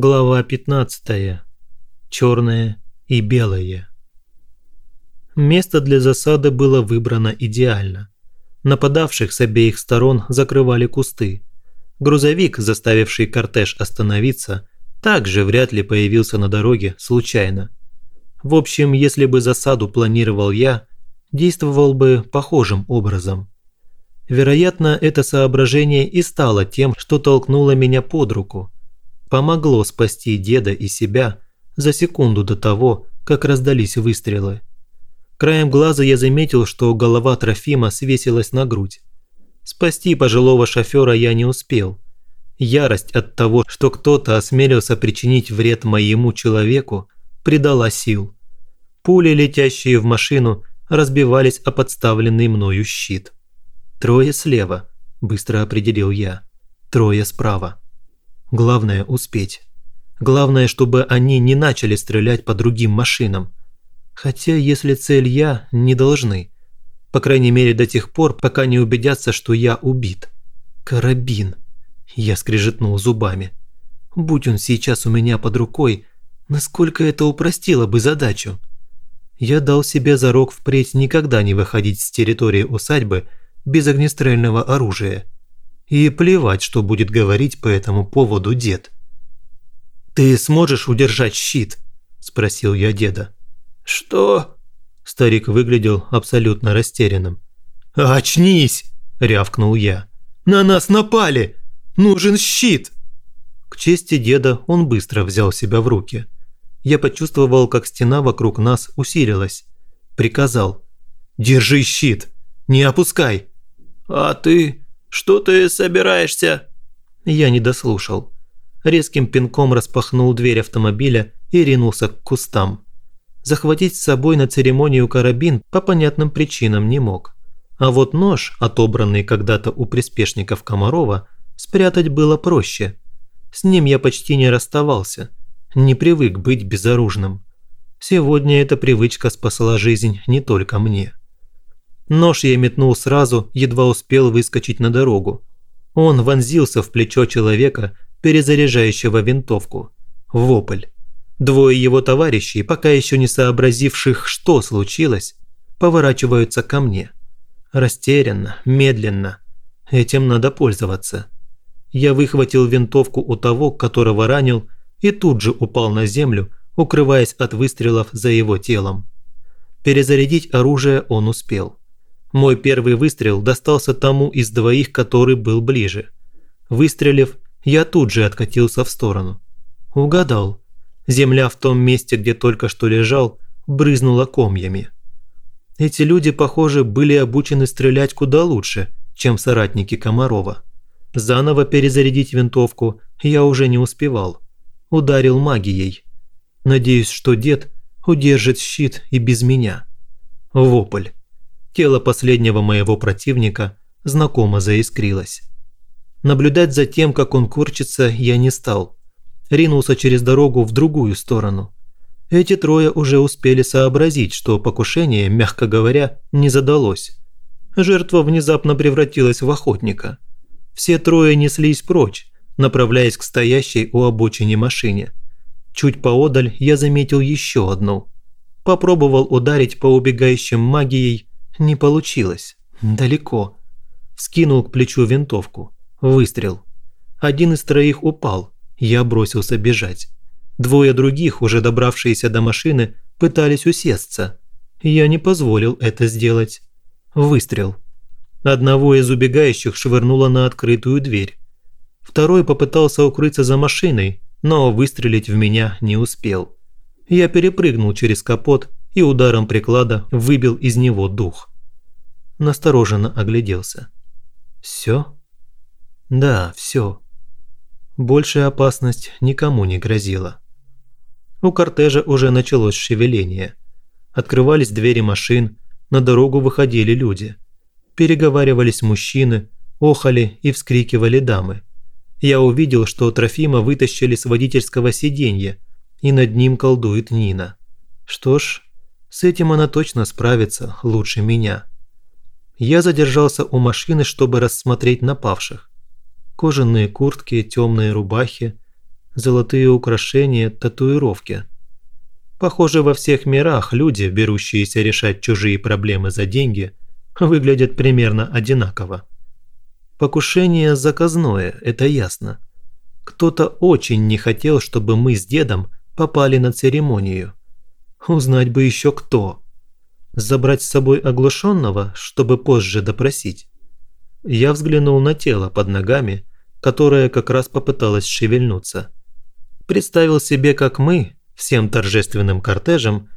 Глава 15. Черное и белое. Место для засады было выбрано идеально. Нападавших с обеих сторон закрывали кусты. Грузовик, заставивший кортеж остановиться, также вряд ли появился на дороге случайно. В общем, если бы засаду планировал я, действовал бы похожим образом. Вероятно, это соображение и стало тем, что толкнуло меня под руку. Помогло спасти деда и себя за секунду до того, как раздались выстрелы. Краем глаза я заметил, что голова Трофима свесилась на грудь. Спасти пожилого шофера я не успел. Ярость от того, что кто-то осмелился причинить вред моему человеку, придала сил. Пули, летящие в машину, разбивались о подставленный мною щит. «Трое слева», – быстро определил я. «Трое справа». Главное – успеть. Главное, чтобы они не начали стрелять по другим машинам. Хотя, если цель я, не должны. По крайней мере, до тех пор, пока не убедятся, что я убит. Карабин. Я скрежетнул зубами. Будь он сейчас у меня под рукой, насколько это упростило бы задачу. Я дал себе зарок впредь никогда не выходить с территории усадьбы без огнестрельного оружия. И плевать, что будет говорить по этому поводу дед. «Ты сможешь удержать щит?» – спросил я деда. «Что?» Старик выглядел абсолютно растерянным. «Очнись!» – рявкнул я. «На нас напали! Нужен щит!» К чести деда он быстро взял себя в руки. Я почувствовал, как стена вокруг нас усилилась. Приказал. «Держи щит! Не опускай!» «А ты? Что ты собираешься?» Я не дослушал резким пинком распахнул дверь автомобиля и ринулся к кустам. Захватить с собой на церемонию карабин по понятным причинам не мог. А вот нож, отобранный когда-то у приспешников Комарова, спрятать было проще. С ним я почти не расставался, не привык быть безоружным. Сегодня эта привычка спасла жизнь не только мне. Нож я метнул сразу, едва успел выскочить на дорогу. Он вонзился в плечо человека, перезаряжающего винтовку. Вопль. Двое его товарищей, пока еще не сообразивших, что случилось, поворачиваются ко мне. Растерянно, медленно. Этим надо пользоваться. Я выхватил винтовку у того, которого ранил, и тут же упал на землю, укрываясь от выстрелов за его телом. Перезарядить оружие он успел. Мой первый выстрел достался тому из двоих, который был ближе. Выстрелив, я тут же откатился в сторону. Угадал. Земля в том месте, где только что лежал, брызнула комьями. Эти люди, похоже, были обучены стрелять куда лучше, чем соратники Комарова. Заново перезарядить винтовку я уже не успевал. Ударил магией. Надеюсь, что дед удержит щит и без меня. Вопль. Тело последнего моего противника знакомо заискрилось. Наблюдать за тем, как он корчится, я не стал. Ринулся через дорогу в другую сторону. Эти трое уже успели сообразить, что покушение, мягко говоря, не задалось. Жертва внезапно превратилась в охотника. Все трое неслись прочь, направляясь к стоящей у обочины машине. Чуть поодаль я заметил еще одну. Попробовал ударить по убегающим магией, не получилось. Далеко. Вскинул к плечу винтовку. Выстрел. Один из троих упал, я бросился бежать. Двое других, уже добравшиеся до машины, пытались усесться. Я не позволил это сделать. Выстрел. Одного из убегающих швырнуло на открытую дверь. Второй попытался укрыться за машиной, но выстрелить в меня не успел. Я перепрыгнул через капот и ударом приклада выбил из него дух. Настороженно огляделся. Все? Да, все. Большая опасность никому не грозила. У кортежа уже началось шевеление. Открывались двери машин, на дорогу выходили люди. Переговаривались мужчины, охали и вскрикивали дамы. Я увидел, что Трофима вытащили с водительского сиденья, и над ним колдует Нина. Что ж, с этим она точно справится лучше меня. Я задержался у машины, чтобы рассмотреть напавших кожаные куртки, темные рубахи. золотые украшения, татуировки. Похоже, во всех мирах люди, берущиеся решать чужие проблемы за деньги, выглядят примерно одинаково. Покушение заказное, это ясно. Кто-то очень не хотел, чтобы мы с дедом попали на церемонию. Узнать бы еще кто. Забрать с собой оглушенного, чтобы позже допросить. Я взглянул на тело под ногами, которое как раз попыталось шевельнуться. Представил себе, как мы, всем торжественным кортежем,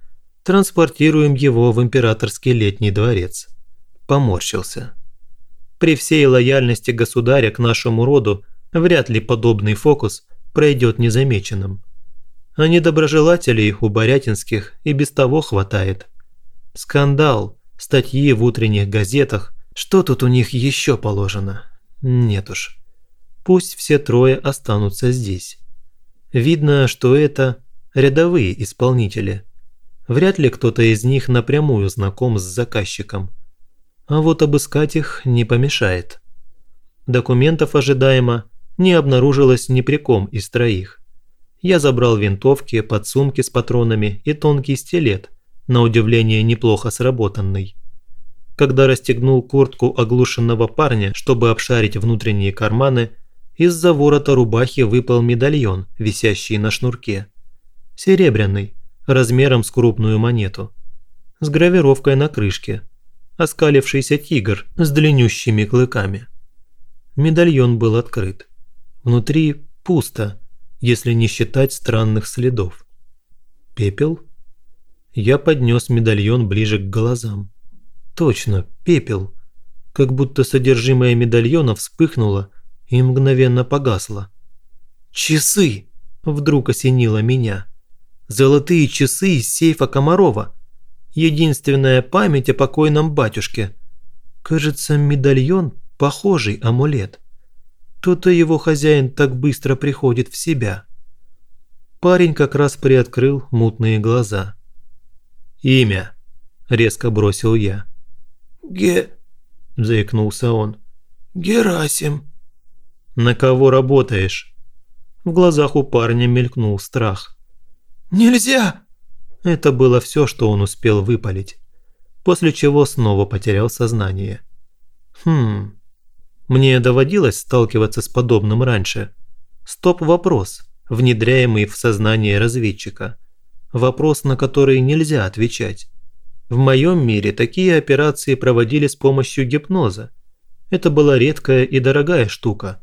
транспортируем его в императорский летний дворец. Поморщился. При всей лояльности государя к нашему роду вряд ли подобный фокус пройдет незамеченным. А недоброжелателей у Борятинских и без того хватает. Скандал, статьи в утренних газетах, что тут у них еще положено? Нет уж. Пусть все трое останутся здесь. Видно, что это рядовые исполнители. Вряд ли кто-то из них напрямую знаком с заказчиком. А вот обыскать их не помешает. Документов ожидаемо не обнаружилось ни при ком из троих. Я забрал винтовки, подсумки с патронами и тонкий стилет, на удивление неплохо сработанный. Когда расстегнул куртку оглушенного парня, чтобы обшарить внутренние карманы, из-за ворота рубахи выпал медальон, висящий на шнурке. Серебряный, размером с крупную монету. С гравировкой на крышке. Оскалившийся тигр с длиннющими клыками. Медальон был открыт. Внутри пусто, если не считать странных следов. Пепел? Я поднес медальон ближе к глазам. Точно, пепел. Как будто содержимое медальона вспыхнуло и мгновенно погасло. «Часы!» – вдруг осенило меня. «Золотые часы из сейфа Комарова. Единственная память о покойном батюшке. Кажется, медальон – похожий амулет. То-то его хозяин так быстро приходит в себя. Парень как раз приоткрыл мутные глаза. «Имя», – резко бросил я. «Ге...» – заикнулся он. «Герасим». «На кого работаешь?» В глазах у парня мелькнул страх. «Нельзя!» Это было все, что он успел выпалить, после чего снова потерял сознание. «Хм, мне доводилось сталкиваться с подобным раньше. Стоп-вопрос, внедряемый в сознание разведчика. Вопрос, на который нельзя отвечать. В моем мире такие операции проводили с помощью гипноза. Это была редкая и дорогая штука.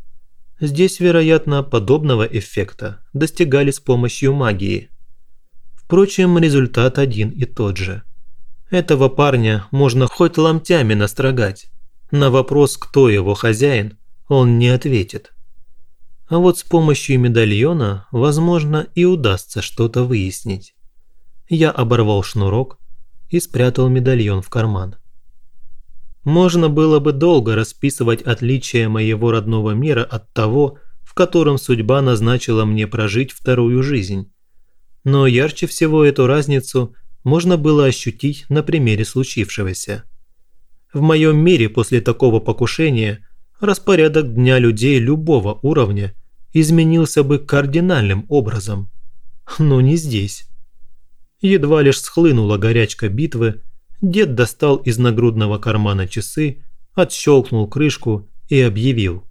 Здесь, вероятно, подобного эффекта достигали с помощью магии. Впрочем, результат один и тот же. Этого парня можно хоть ломтями настрогать. На вопрос, кто его хозяин, он не ответит. А вот с помощью медальона, возможно, и удастся что-то выяснить. Я оборвал шнурок и спрятал медальон в карман. Можно было бы долго расписывать отличия моего родного мира от того, в котором судьба назначила мне прожить вторую жизнь. Но ярче всего эту разницу можно было ощутить на примере случившегося – в моем мире после такого покушения распорядок дня людей любого уровня изменился бы кардинальным образом. Но не здесь. Едва лишь схлынула горячка битвы, дед достал из нагрудного кармана часы, отщелкнул крышку и объявил.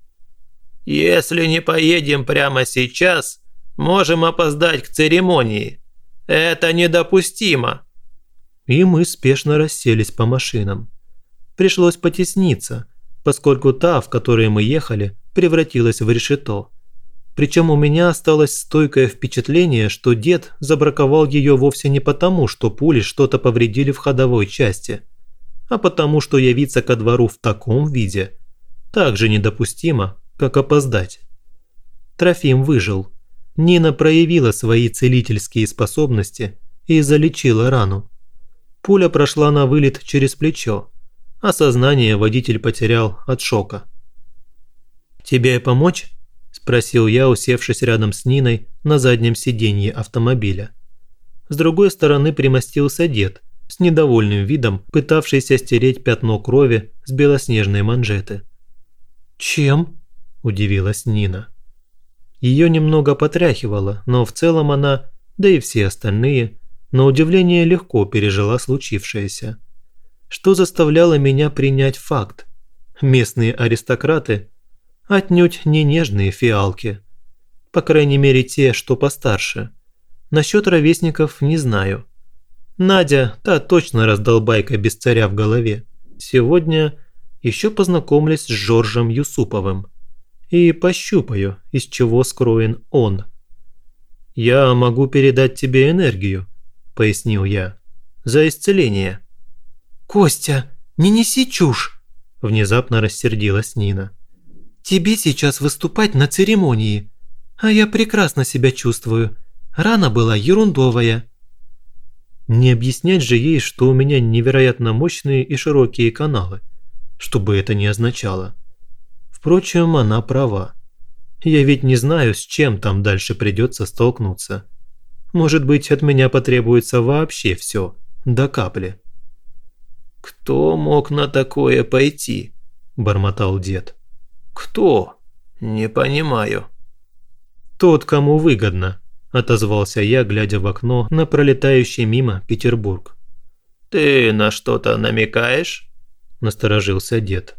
«Если не поедем прямо сейчас, можем опоздать к церемонии. Это недопустимо!» И мы спешно расселись по машинам пришлось потесниться, поскольку та, в которой мы ехали, превратилась в решето. Причем у меня осталось стойкое впечатление, что дед забраковал ее вовсе не потому, что пули что-то повредили в ходовой части, а потому, что явиться ко двору в таком виде так же недопустимо, как опоздать. Трофим выжил. Нина проявила свои целительские способности и залечила рану. Пуля прошла на вылет через плечо, а сознание водитель потерял от шока. «Тебе помочь?» – спросил я, усевшись рядом с Ниной на заднем сиденье автомобиля. С другой стороны примостился дед, с недовольным видом пытавшийся стереть пятно крови с белоснежной манжеты. «Чем?» – удивилась Нина. Ее немного потряхивало, но в целом она, да и все остальные, на удивление легко пережила случившееся. Что заставляло меня принять факт? Местные аристократы отнюдь не нежные фиалки. По крайней мере те, что постарше. Насчет ровесников не знаю. Надя, та точно раздолбайка без царя в голове. Сегодня еще познакомлюсь с Жоржем Юсуповым. И пощупаю, из чего скроен он. «Я могу передать тебе энергию», – пояснил я. «За исцеление». «Костя, не неси чушь!» – внезапно рассердилась Нина. «Тебе сейчас выступать на церемонии, а я прекрасно себя чувствую. Рана была ерундовая». Не объяснять же ей, что у меня невероятно мощные и широкие каналы, чтобы это не означало. Впрочем, она права. Я ведь не знаю, с чем там дальше придется столкнуться. Может быть, от меня потребуется вообще все, до капли. «Кто мог на такое пойти?» – бормотал дед. «Кто? Не понимаю». «Тот, кому выгодно», – отозвался я, глядя в окно на пролетающий мимо Петербург. «Ты на что-то намекаешь?» – насторожился дед.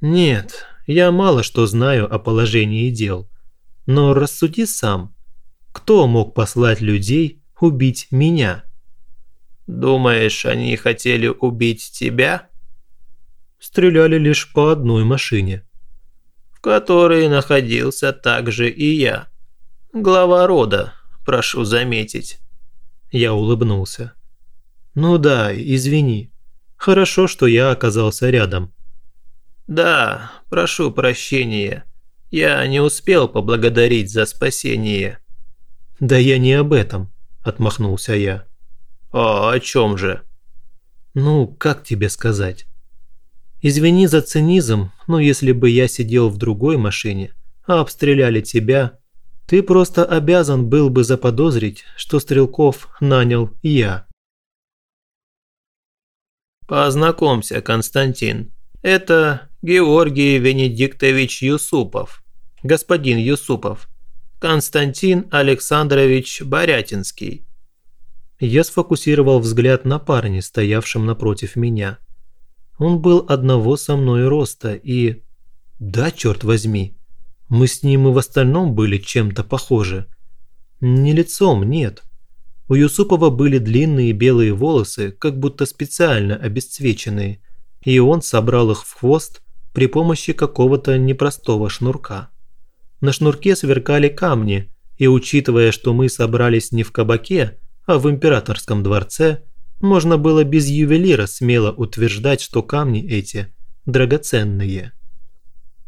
«Нет, я мало что знаю о положении дел. Но рассуди сам. Кто мог послать людей убить меня?» «Думаешь, они хотели убить тебя?» Стреляли лишь по одной машине. «В которой находился также и я. Глава рода, прошу заметить». Я улыбнулся. «Ну да, извини. Хорошо, что я оказался рядом». «Да, прошу прощения. Я не успел поблагодарить за спасение». «Да я не об этом», – отмахнулся я. «А о чем же?» «Ну, как тебе сказать?» «Извини за цинизм, но если бы я сидел в другой машине, а обстреляли тебя, ты просто обязан был бы заподозрить, что Стрелков нанял я». «Познакомься, Константин. Это Георгий Венедиктович Юсупов, господин Юсупов, Константин Александрович Борятинский». Я сфокусировал взгляд на парне, стоявшем напротив меня. Он был одного со мной роста и... Да, черт возьми, мы с ним и в остальном были чем-то похожи. Не лицом, нет. У Юсупова были длинные белые волосы, как будто специально обесцвеченные, и он собрал их в хвост при помощи какого-то непростого шнурка. На шнурке сверкали камни, и учитывая, что мы собрались не в кабаке, а в императорском дворце можно было без ювелира смело утверждать, что камни эти драгоценные.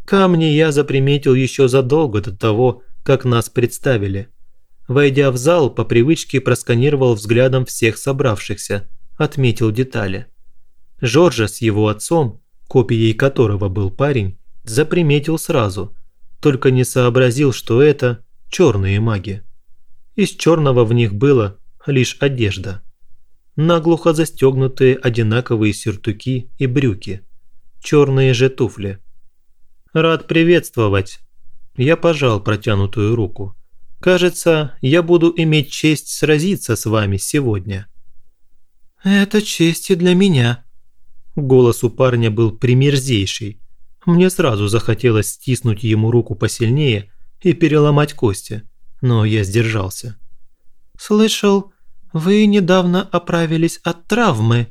Камни я заприметил еще задолго до того, как нас представили. Войдя в зал, по привычке просканировал взглядом всех собравшихся, отметил детали. Жоржа с его отцом, копией которого был парень, заприметил сразу, только не сообразил, что это черные маги. Из черного в них было лишь одежда. Наглухо застегнутые одинаковые сюртуки и брюки. Черные же туфли. «Рад приветствовать!» Я пожал протянутую руку. «Кажется, я буду иметь честь сразиться с вами сегодня». «Это честь и для меня». Голос у парня был примерзейший. Мне сразу захотелось стиснуть ему руку посильнее и переломать кости, но я сдержался. «Слышал, вы недавно оправились от травмы».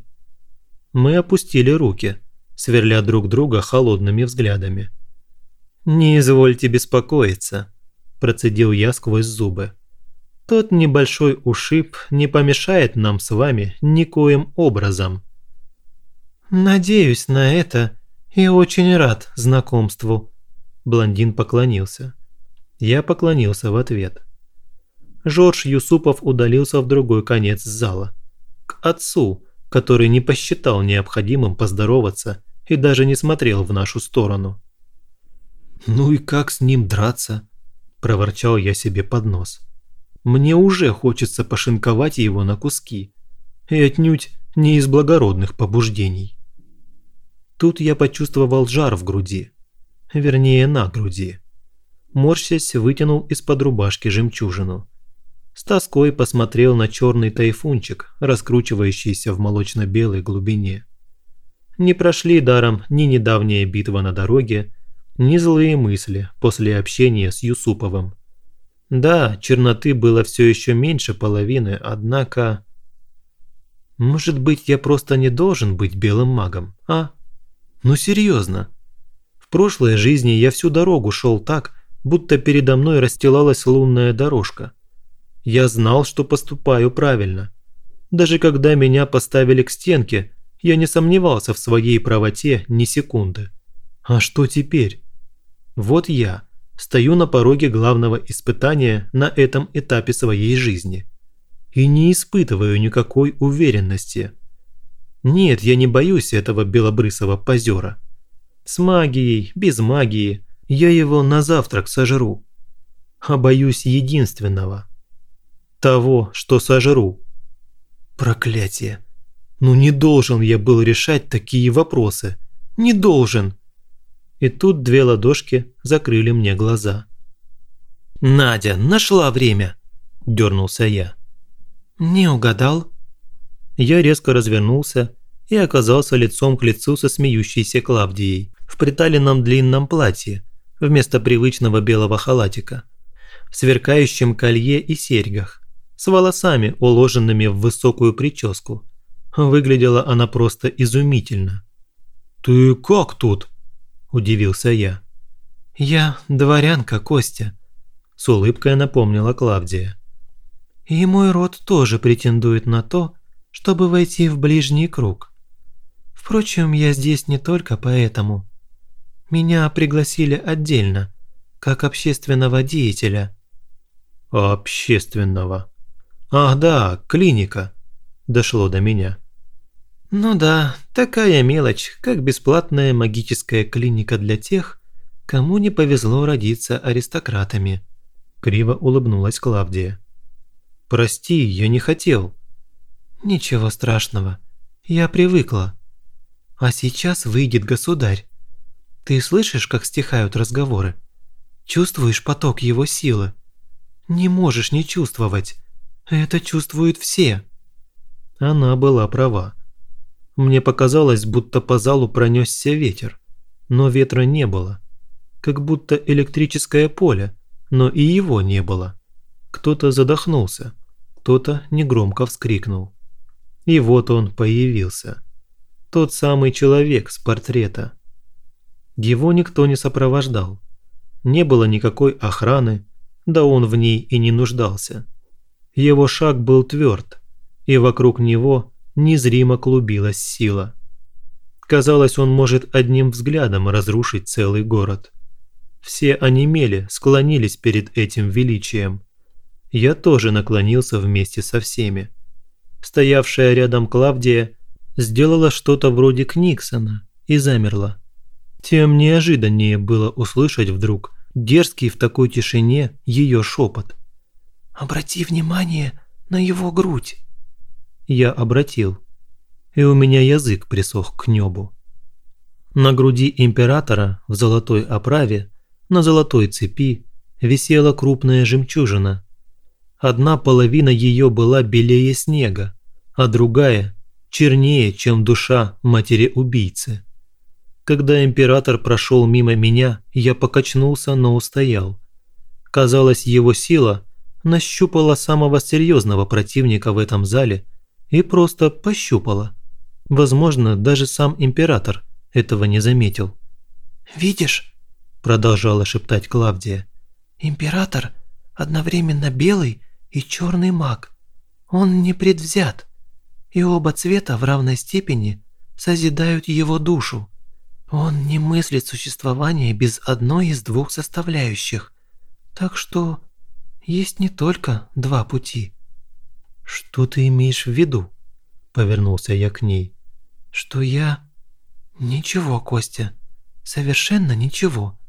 Мы опустили руки, сверля друг друга холодными взглядами. «Не извольте беспокоиться», – процедил я сквозь зубы. «Тот небольшой ушиб не помешает нам с вами никоим образом». «Надеюсь на это и очень рад знакомству», – блондин поклонился. Я поклонился в ответ. Жорж Юсупов удалился в другой конец зала. К отцу, который не посчитал необходимым поздороваться и даже не смотрел в нашу сторону. «Ну и как с ним драться?» – проворчал я себе под нос. «Мне уже хочется пошинковать его на куски. И отнюдь не из благородных побуждений». Тут я почувствовал жар в груди. Вернее, на груди. морщась вытянул из-под рубашки жемчужину. С тоской посмотрел на черный тайфунчик, раскручивающийся в молочно-белой глубине. Не прошли даром ни недавняя битва на дороге, ни злые мысли после общения с Юсуповым. Да, черноты было все еще меньше половины, однако... Может быть, я просто не должен быть белым магом, а? Ну серьезно. В прошлой жизни я всю дорогу шел так, будто передо мной расстилалась лунная дорожка. Я знал, что поступаю правильно. Даже когда меня поставили к стенке, я не сомневался в своей правоте ни секунды. А что теперь? Вот я стою на пороге главного испытания на этом этапе своей жизни и не испытываю никакой уверенности. Нет, я не боюсь этого белобрысого позера. С магией, без магии, я его на завтрак сожру. А боюсь единственного. Того, что сожру. Проклятие. Ну не должен я был решать такие вопросы. Не должен. И тут две ладошки закрыли мне глаза. «Надя, нашла время!» – дернулся я. «Не угадал?» Я резко развернулся и оказался лицом к лицу со смеющейся Клавдией в приталенном длинном платье вместо привычного белого халатика, в сверкающем колье и серьгах, с волосами, уложенными в высокую прическу. Выглядела она просто изумительно. «Ты как тут?» удивился я. «Я дворянка Костя», – с улыбкой напомнила Клавдия. «И мой род тоже претендует на то, чтобы войти в ближний круг. Впрочем, я здесь не только поэтому. Меня пригласили отдельно, как общественного деятеля». «Общественного? Ах да, клиника», – дошло до меня. Ну да, такая мелочь, как бесплатная магическая клиника для тех, кому не повезло родиться аристократами. Криво улыбнулась Клавдия. Прости, я не хотел. Ничего страшного, я привыкла. А сейчас выйдет государь. Ты слышишь, как стихают разговоры? Чувствуешь поток его силы? Не можешь не чувствовать. Это чувствуют все. Она была права. Мне показалось, будто по залу пронесся ветер, но ветра не было. Как будто электрическое поле, но и его не было. Кто-то задохнулся, кто-то негромко вскрикнул. И вот он появился. Тот самый человек с портрета. Его никто не сопровождал. Не было никакой охраны, да он в ней и не нуждался. Его шаг был тверд, и вокруг него незримо клубилась сила. Казалось, он может одним взглядом разрушить целый город. Все онемели, склонились перед этим величием. Я тоже наклонился вместе со всеми. Стоявшая рядом Клавдия сделала что-то вроде Книксона и замерла. Тем неожиданнее было услышать вдруг дерзкий в такой тишине ее шепот. «Обрати внимание на его грудь» я обратил, и у меня язык присох к небу. На груди императора в золотой оправе, на золотой цепи, висела крупная жемчужина. Одна половина ее была белее снега, а другая – чернее, чем душа матери-убийцы. Когда император прошел мимо меня, я покачнулся, но устоял. Казалось, его сила нащупала самого серьезного противника в этом зале – и просто пощупала. Возможно, даже сам император этого не заметил. «Видишь?» – продолжала шептать Клавдия. «Император одновременно белый и черный маг. Он не предвзят, и оба цвета в равной степени созидают его душу. Он не мыслит существование без одной из двух составляющих. Так что есть не только два пути». «Что ты имеешь в виду?» – повернулся я к ней. «Что я...» «Ничего, Костя. Совершенно ничего.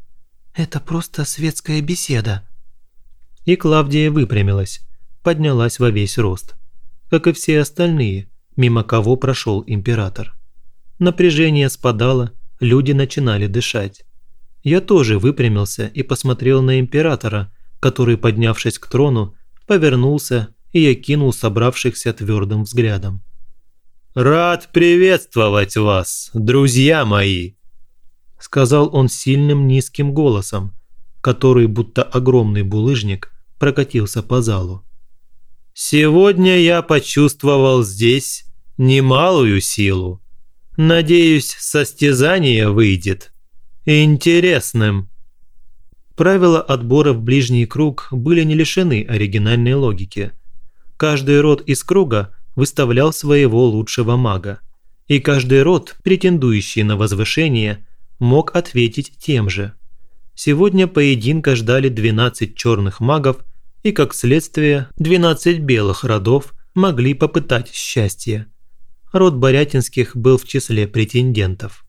Это просто светская беседа». И Клавдия выпрямилась, поднялась во весь рост. Как и все остальные, мимо кого прошел император. Напряжение спадало, люди начинали дышать. Я тоже выпрямился и посмотрел на императора, который, поднявшись к трону, повернулся и окинул собравшихся твердым взглядом. «Рад приветствовать вас, друзья мои!» Сказал он сильным низким голосом, который, будто огромный булыжник, прокатился по залу. «Сегодня я почувствовал здесь немалую силу. Надеюсь, состязание выйдет интересным». Правила отбора в ближний круг были не лишены оригинальной логики. Каждый род из круга выставлял своего лучшего мага, и каждый род, претендующий на возвышение, мог ответить тем же. Сегодня поединка ждали 12 черных магов, и как следствие 12 белых родов могли попытать счастье. Род Борятинских был в числе претендентов.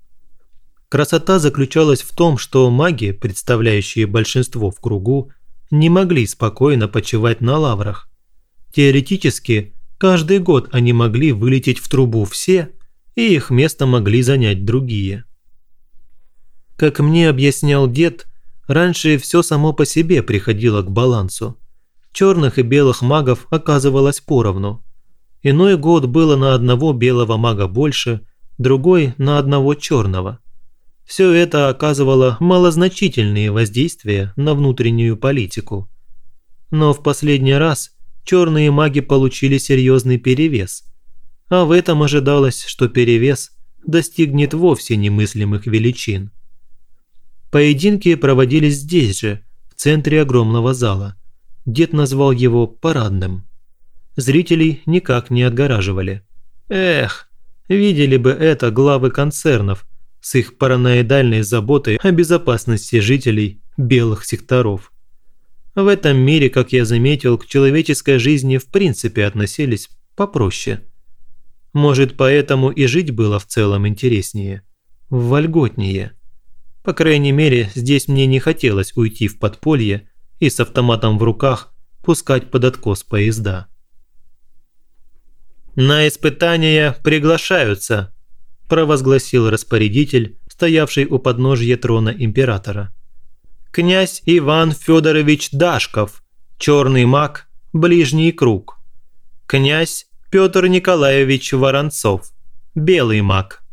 Красота заключалась в том, что маги, представляющие большинство в кругу, не могли спокойно почивать на лаврах. Теоретически, каждый год они могли вылететь в трубу все, и их место могли занять другие. Как мне объяснял дед, раньше все само по себе приходило к балансу. Черных и белых магов оказывалось поровну. Иной год было на одного белого мага больше, другой на одного черного – все это оказывало малозначительные воздействия на внутреннюю политику. Но в последний раз черные маги получили серьезный перевес. А в этом ожидалось, что перевес достигнет вовсе немыслимых величин. Поединки проводились здесь же, в центре огромного зала. Дед назвал его парадным. Зрителей никак не отгораживали. Эх, видели бы это главы концернов – с их параноидальной заботой о безопасности жителей белых секторов. В этом мире, как я заметил, к человеческой жизни в принципе относились попроще. Может, поэтому и жить было в целом интереснее, вольготнее. По крайней мере, здесь мне не хотелось уйти в подполье и с автоматом в руках пускать под откос поезда. «На испытания приглашаются», – провозгласил распорядитель, стоявший у подножья трона императора. «Князь Иван Федорович Дашков, черный маг, ближний круг. Князь Петр Николаевич Воронцов, белый маг.